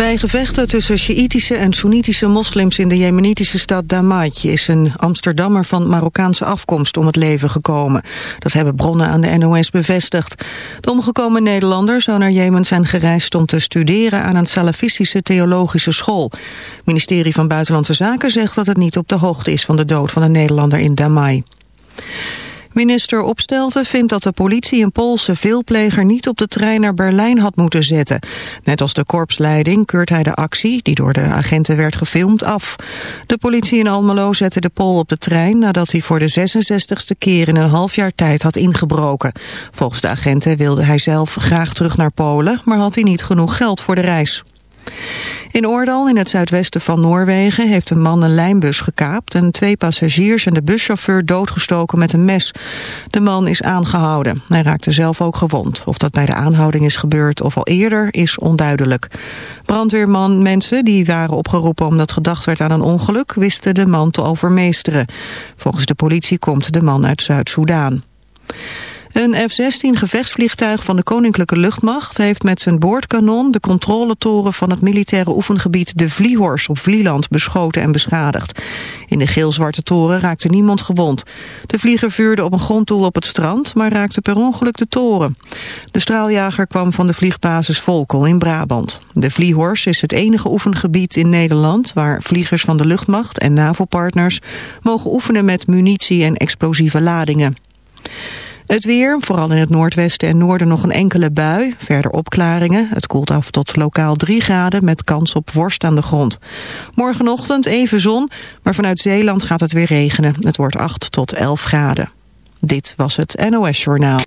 Bij gevechten tussen Sjiïtische en Soenitische moslims in de jemenitische stad Damat is een Amsterdammer van Marokkaanse afkomst om het leven gekomen. Dat hebben bronnen aan de NOS bevestigd. De omgekomen Nederlander zou naar Jemen zijn gereisd om te studeren aan een salafistische theologische school. Het ministerie van Buitenlandse Zaken zegt dat het niet op de hoogte is van de dood van de Nederlander in Damai. Minister Opstelten vindt dat de politie een Poolse veelpleger niet op de trein naar Berlijn had moeten zetten. Net als de korpsleiding keurt hij de actie, die door de agenten werd gefilmd, af. De politie in Almelo zette de Pool op de trein nadat hij voor de 66ste keer in een half jaar tijd had ingebroken. Volgens de agenten wilde hij zelf graag terug naar Polen, maar had hij niet genoeg geld voor de reis. In Oordal, in het zuidwesten van Noorwegen, heeft een man een lijnbus gekaapt... en twee passagiers en de buschauffeur doodgestoken met een mes. De man is aangehouden. Hij raakte zelf ook gewond. Of dat bij de aanhouding is gebeurd of al eerder, is onduidelijk. Brandweerman mensen die waren opgeroepen omdat gedacht werd aan een ongeluk... wisten de man te overmeesteren. Volgens de politie komt de man uit Zuid-Soedan. Een F-16 gevechtsvliegtuig van de Koninklijke Luchtmacht heeft met zijn boordkanon de controletoren van het militaire oefengebied de Vliehors op Vlieland beschoten en beschadigd. In de geel-zwarte toren raakte niemand gewond. De vlieger vuurde op een gronddoel op het strand, maar raakte per ongeluk de toren. De straaljager kwam van de vliegbasis Volkel in Brabant. De Vliehors is het enige oefengebied in Nederland waar vliegers van de luchtmacht en NAVO-partners mogen oefenen met munitie en explosieve ladingen. Het weer, vooral in het noordwesten en noorden nog een enkele bui. Verder opklaringen. Het koelt af tot lokaal 3 graden met kans op vorst aan de grond. Morgenochtend even zon, maar vanuit Zeeland gaat het weer regenen. Het wordt 8 tot 11 graden. Dit was het NOS Journaal.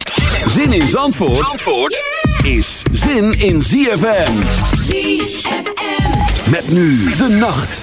Zin in Zandvoort, Zandvoort is zin in ZFM. ZFM. Met nu de nacht.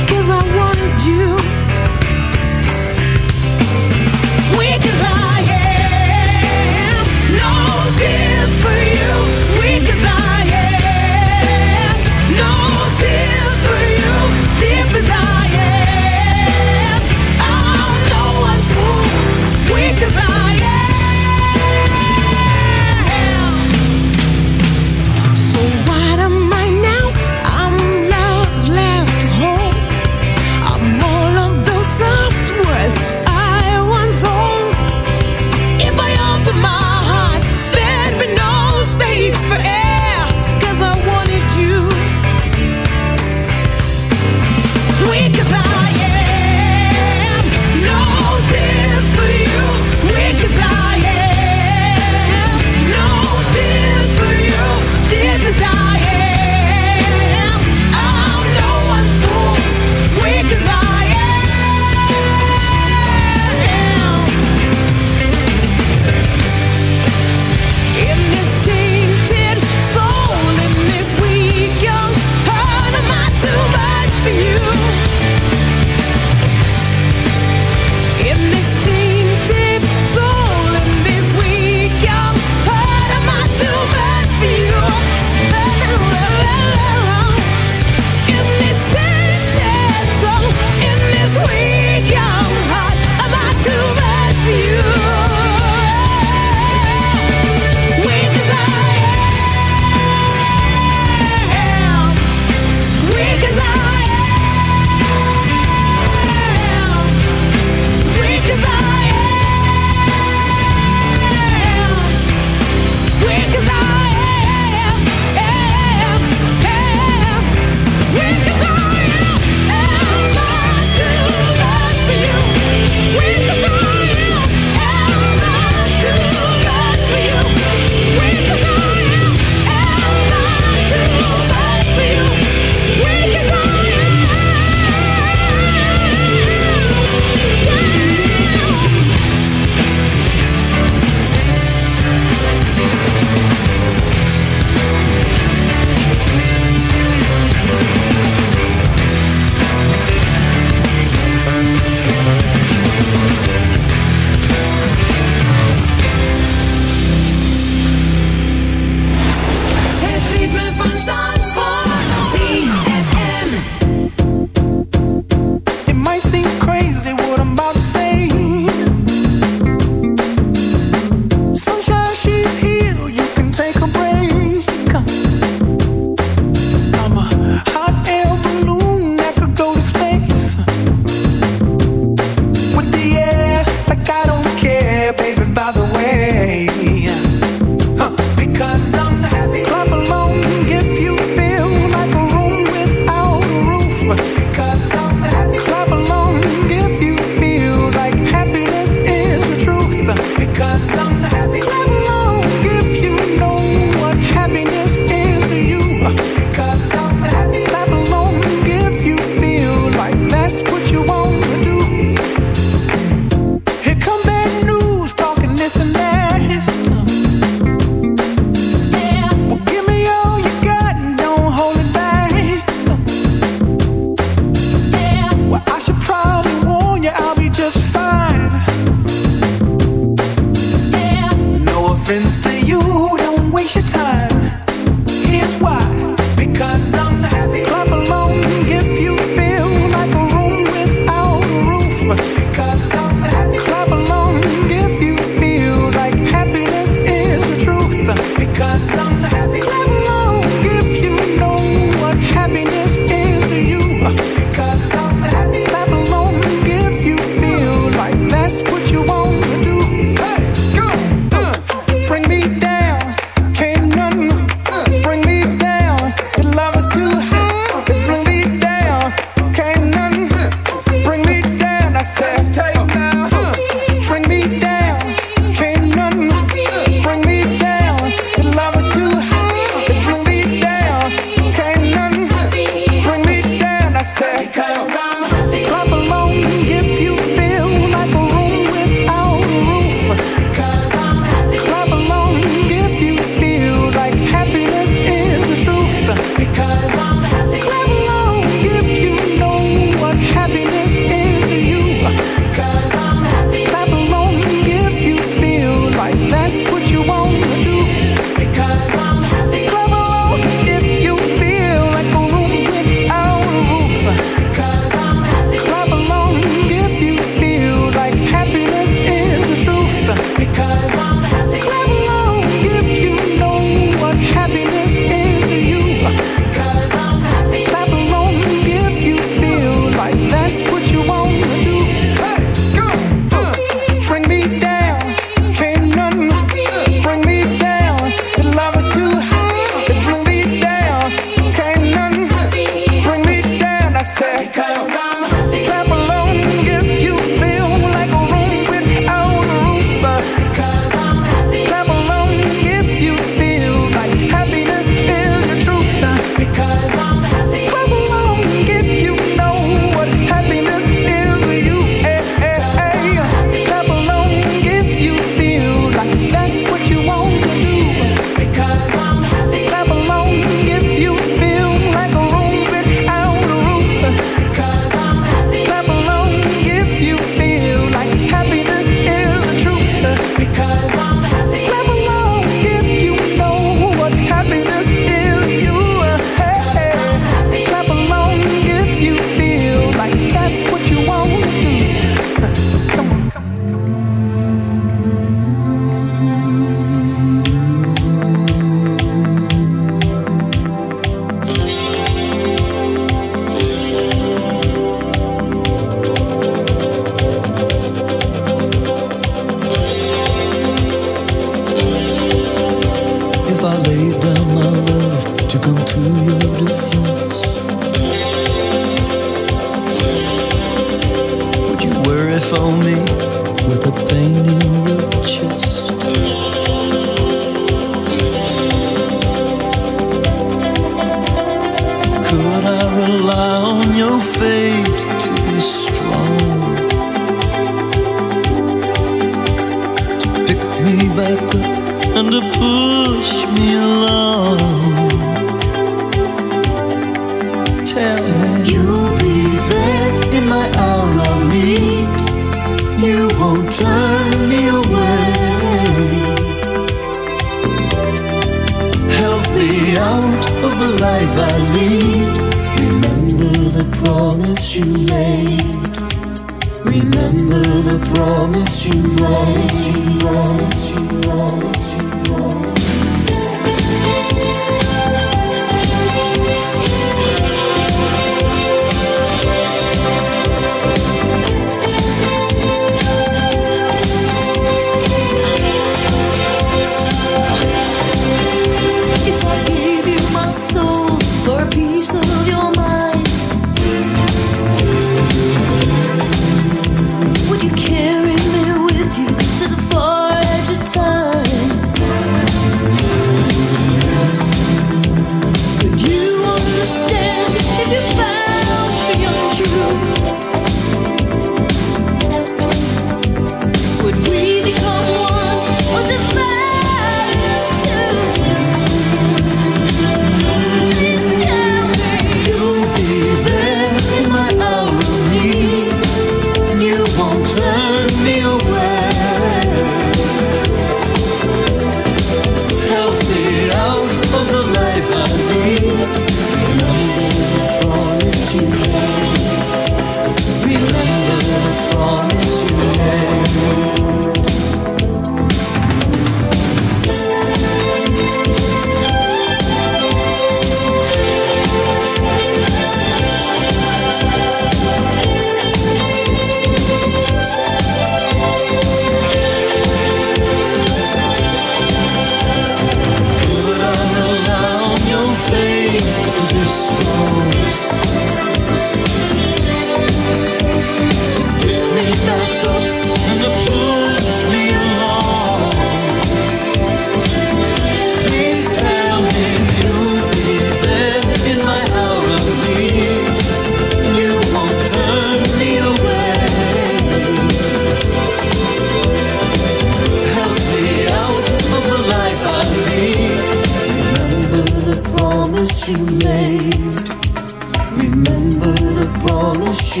promise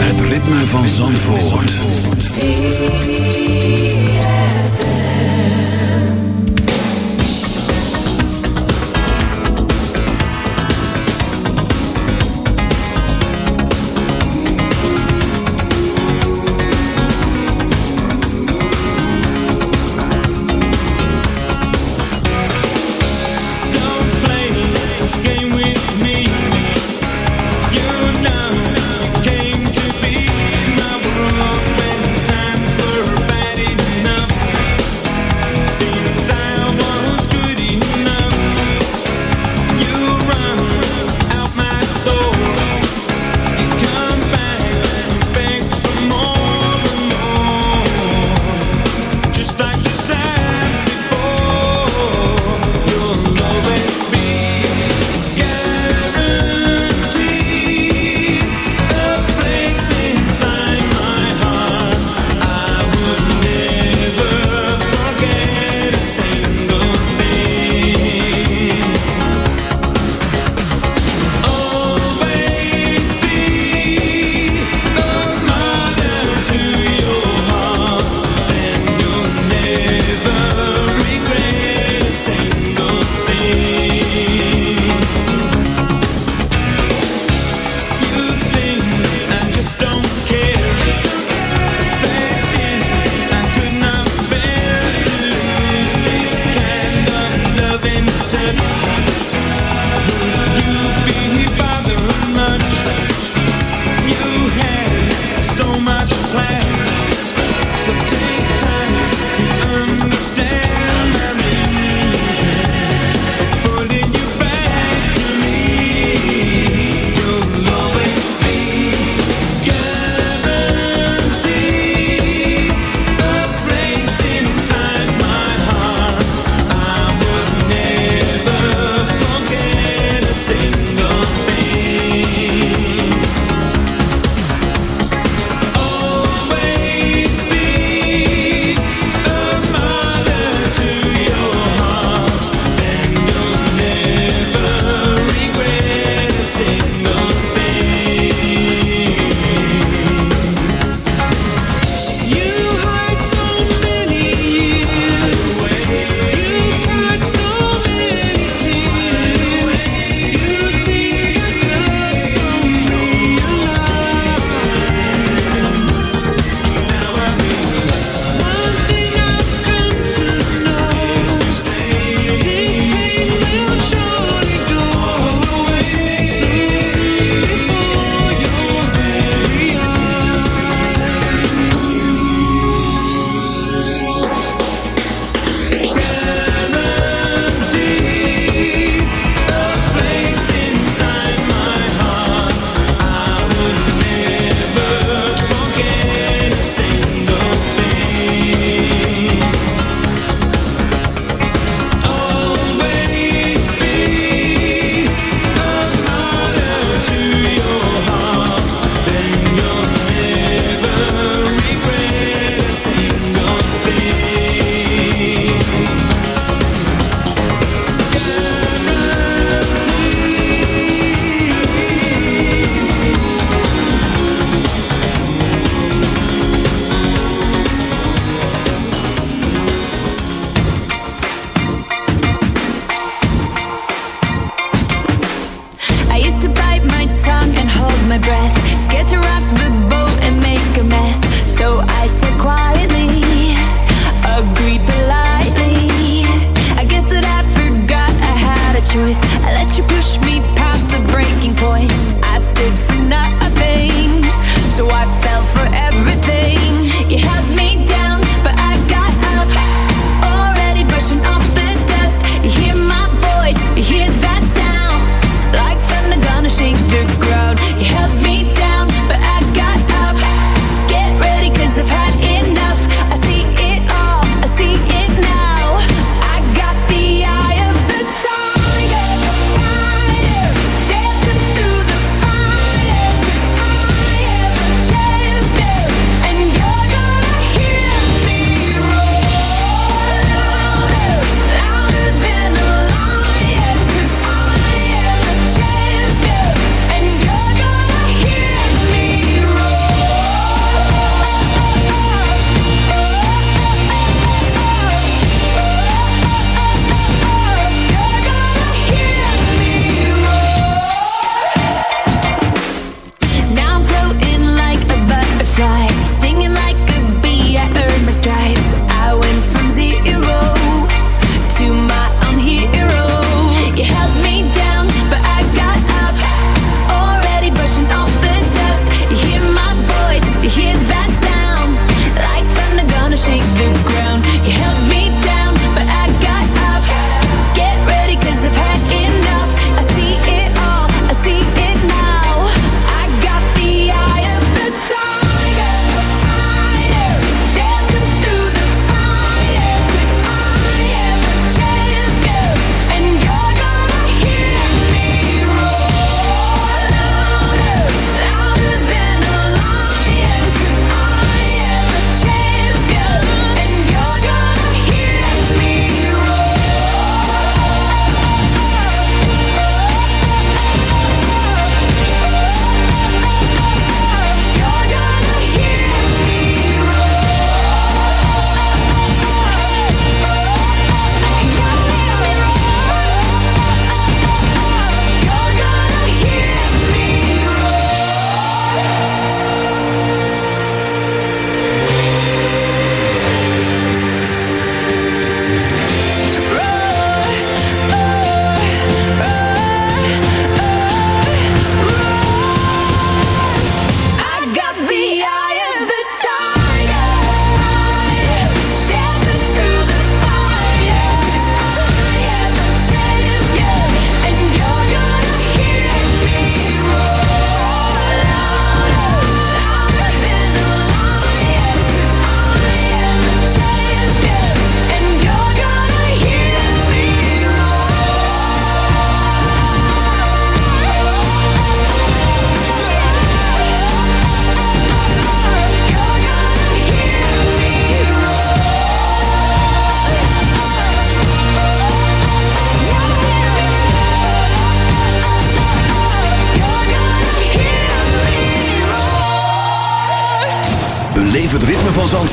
Het ritme van Zandvoort.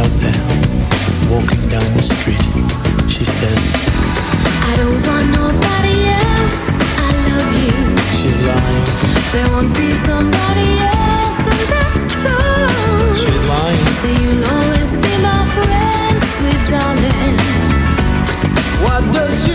out there, walking down the street. She says, I don't want nobody else, I love you. She's lying. There won't be somebody else, and that's true. She's lying. So you'll always be my friend, sweet darling. What does she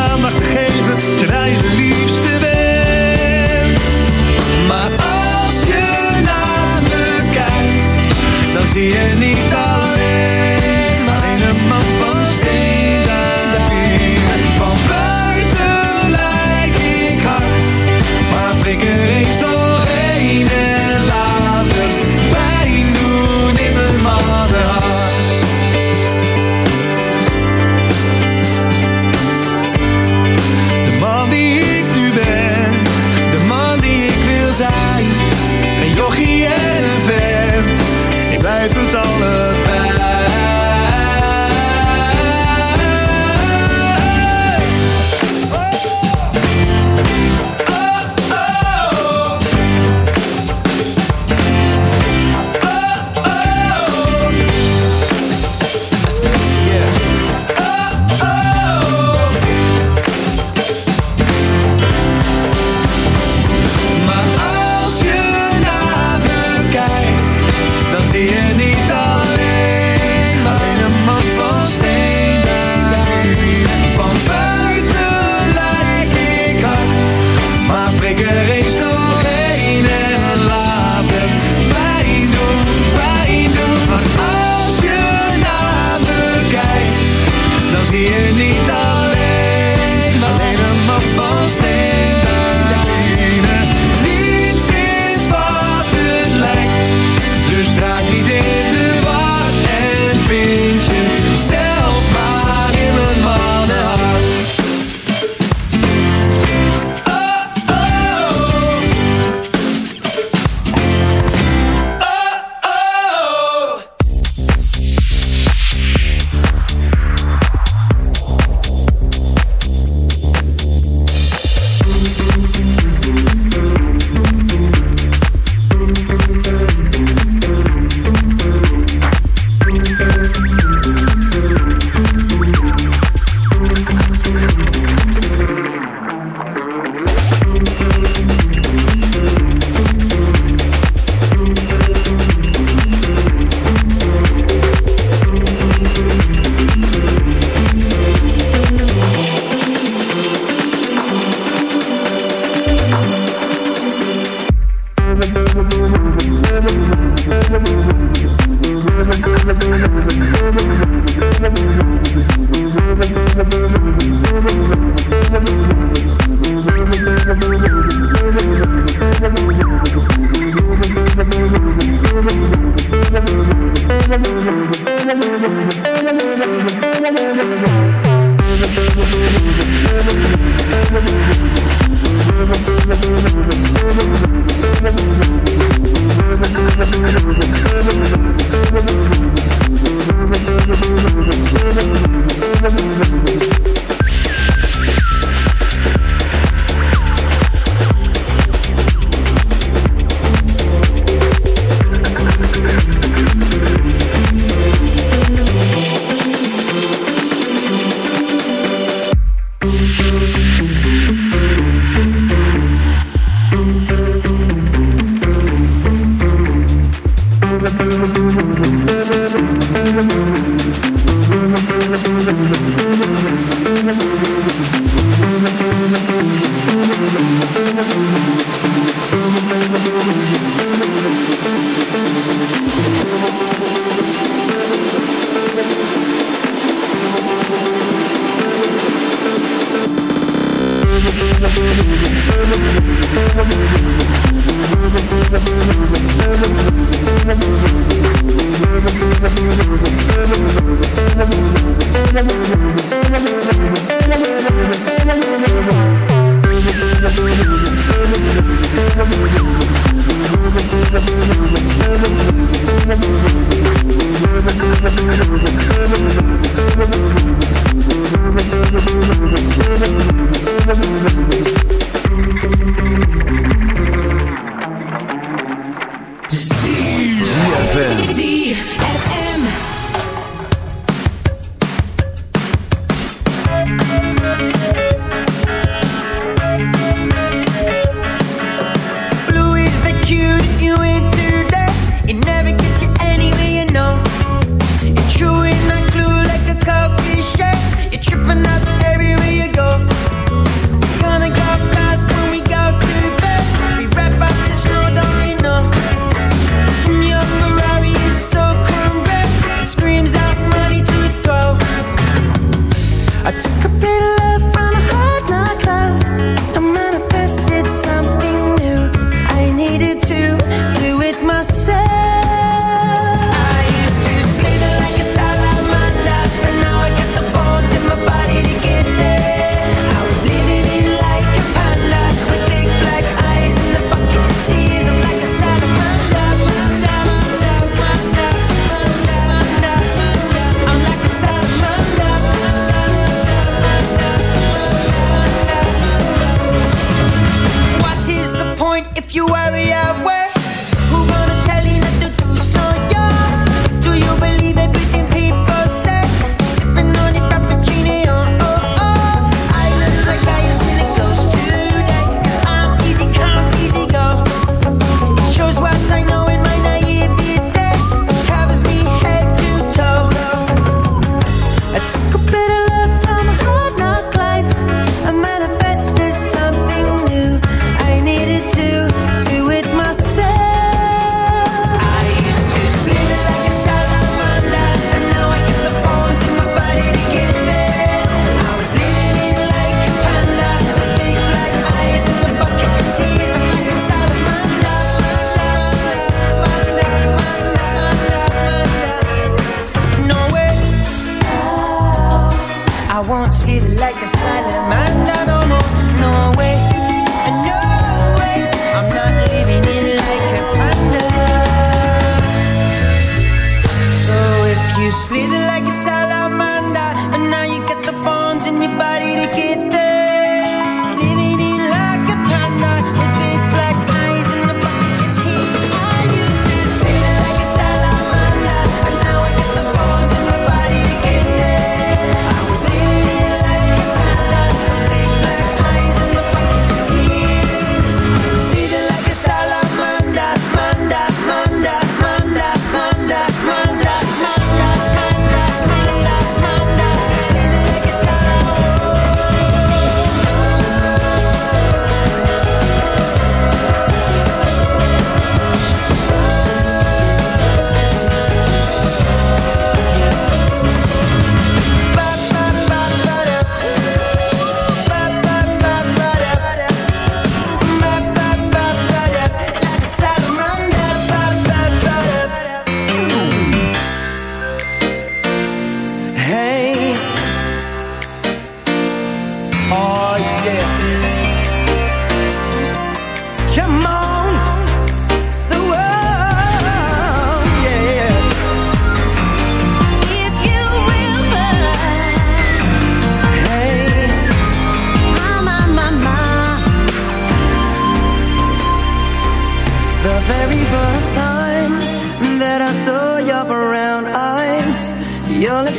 zie je niet. 爱睡找了。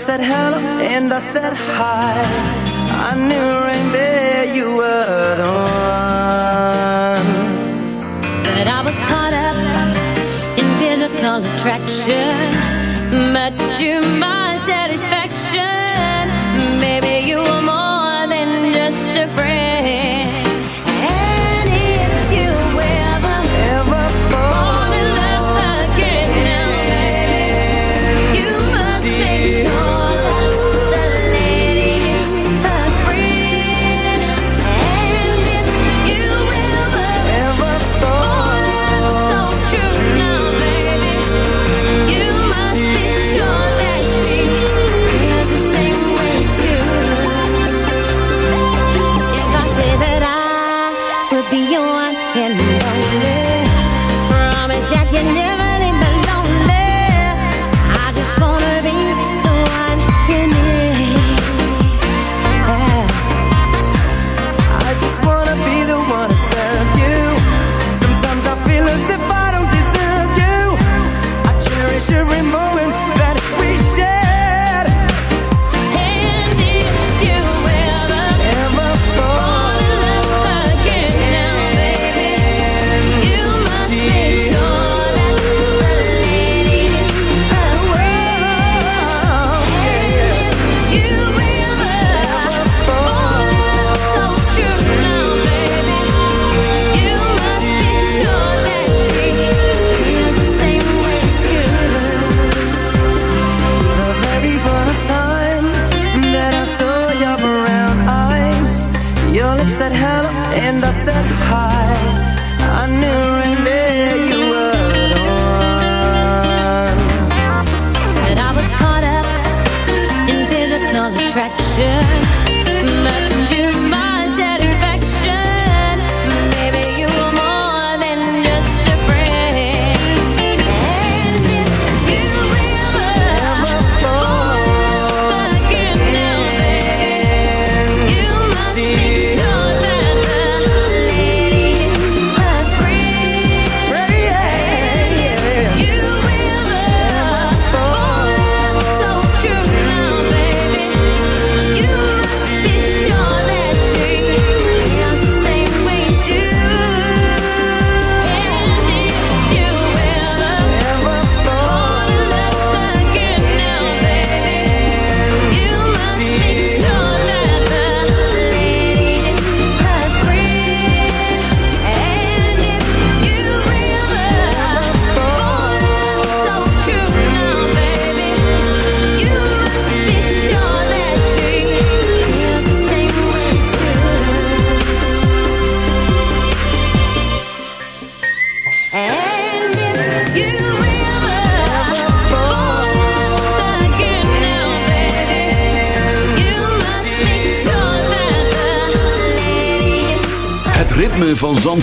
said hello and I said hi. I knew right there you were the one.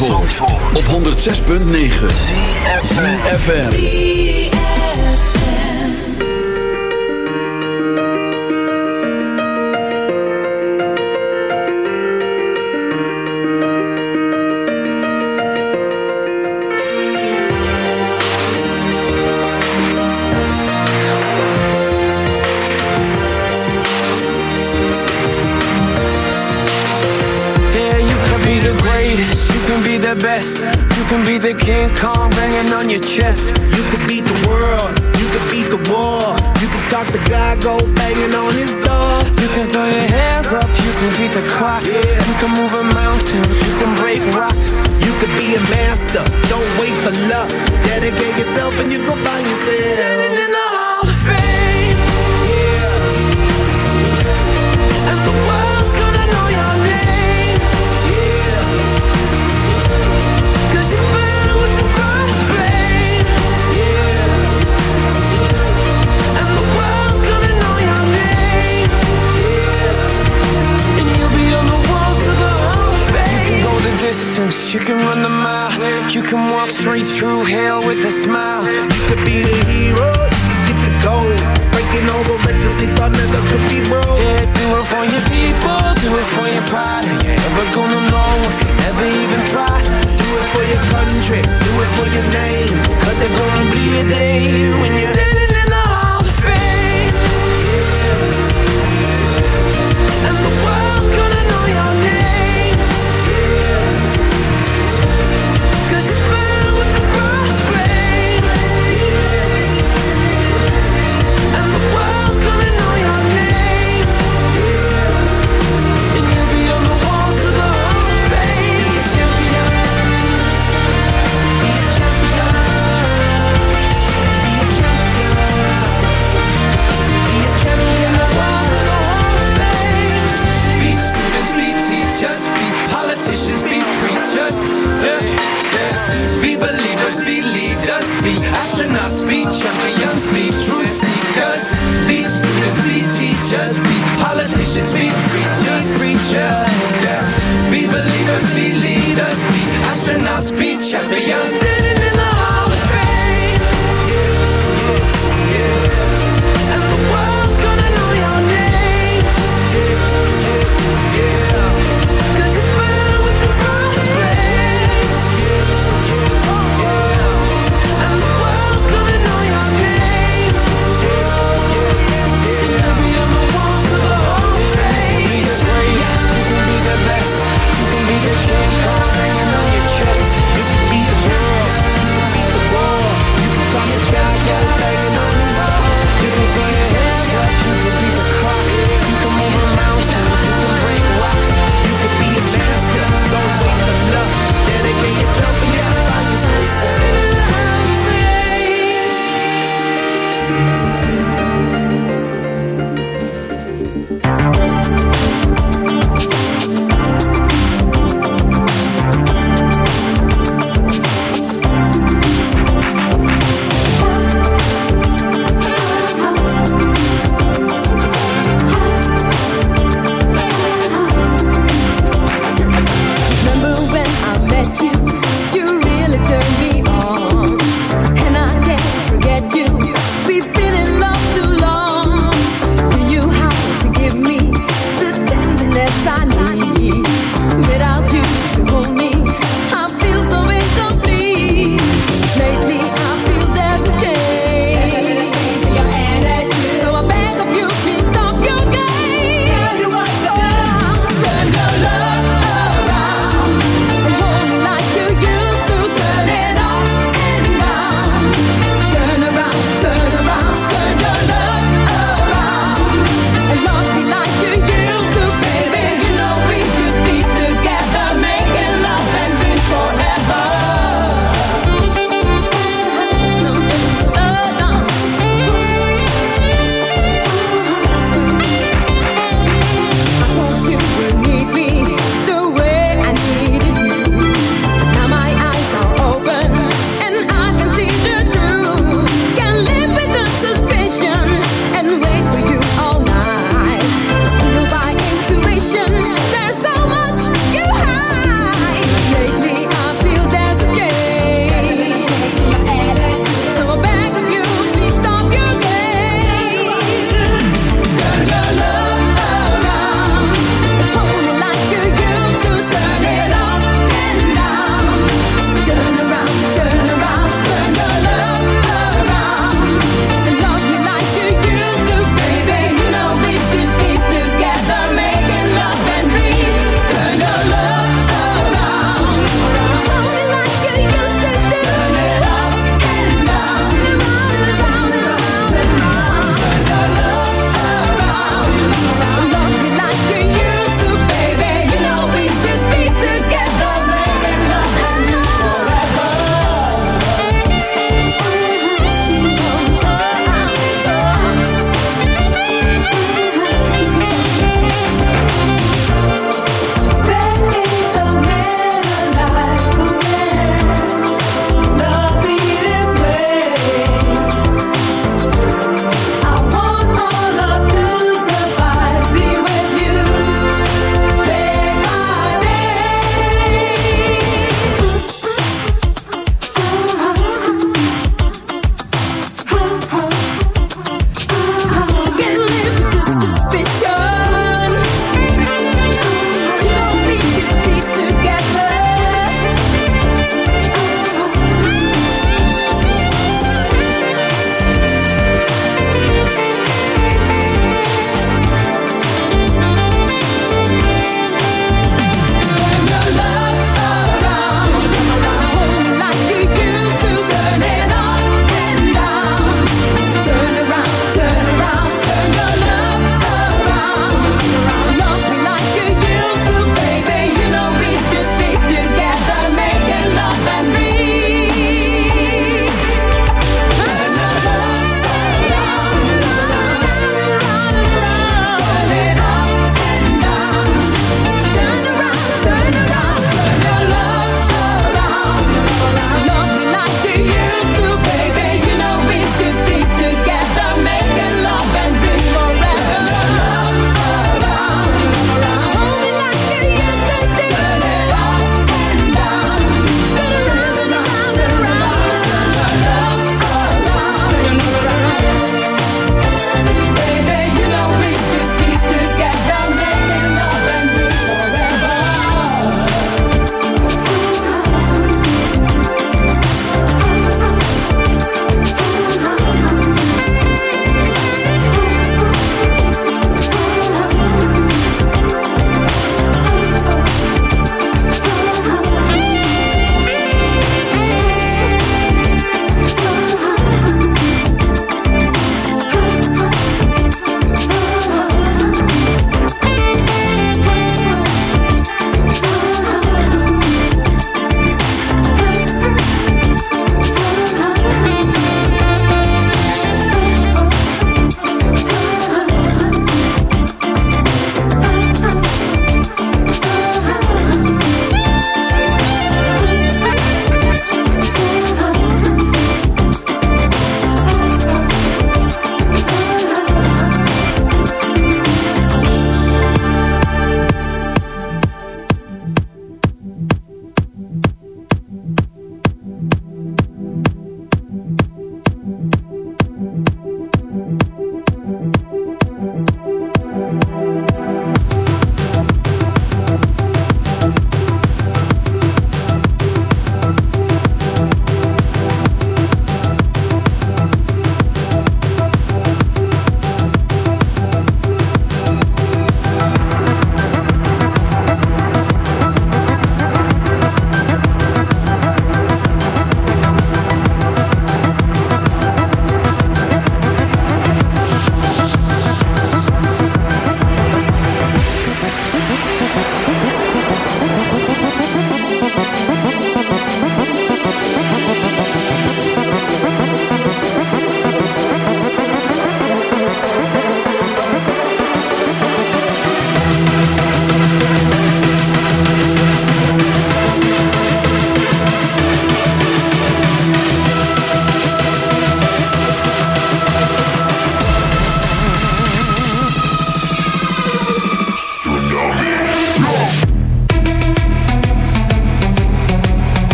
Op 106.9 FM. leaving King Kong banging on your chest.